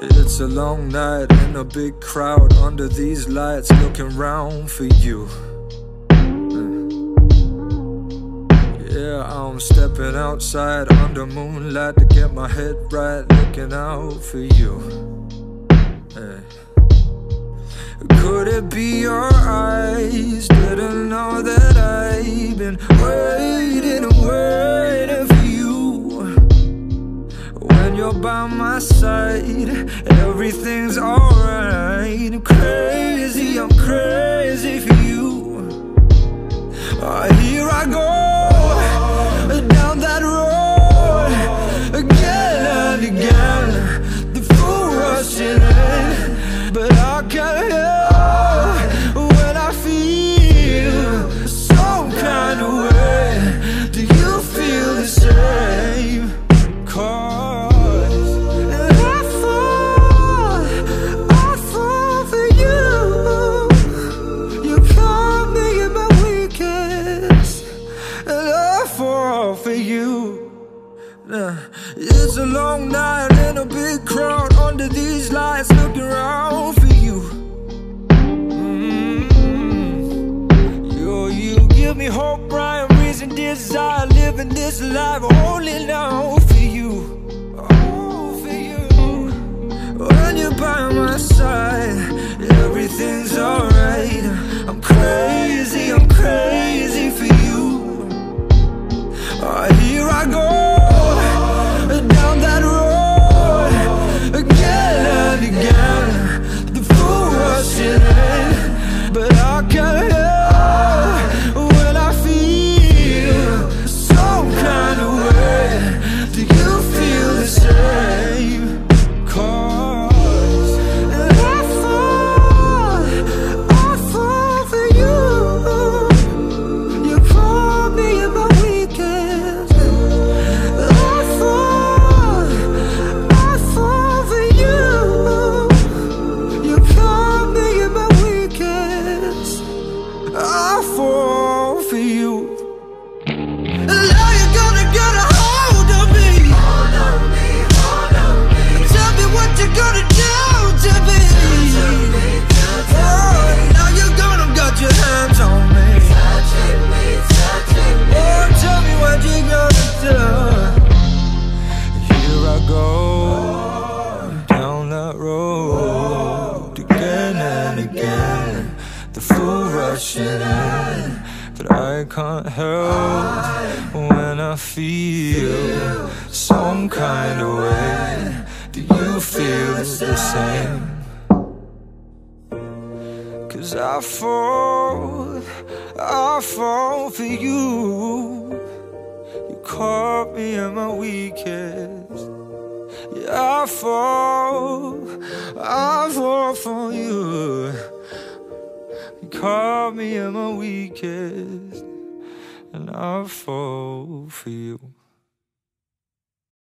It's a long night in a big crowd under these lights looking round for you. Yeah, I'm stepping outside under moonlight to get my head right, looking out for you. Could it be your eyes? Didn't know that I've been waiting by my side, everything's alright. It's a long night in a big crowd under these lights, looking around for you. Mm. You, give me hope, Brian, reason, desire, living this life only now for you. Oh, for you. When you're by my side, everything's alright. I'm crazy, I'm crazy for you. I go again. The fool rushing in, but I can't help when I feel some kind of way. Do you feel the same? Cause I fall, I fall for you. You caught me in my weakest. I fall, I fall for you. You caught me in my weakest, and I fall for you.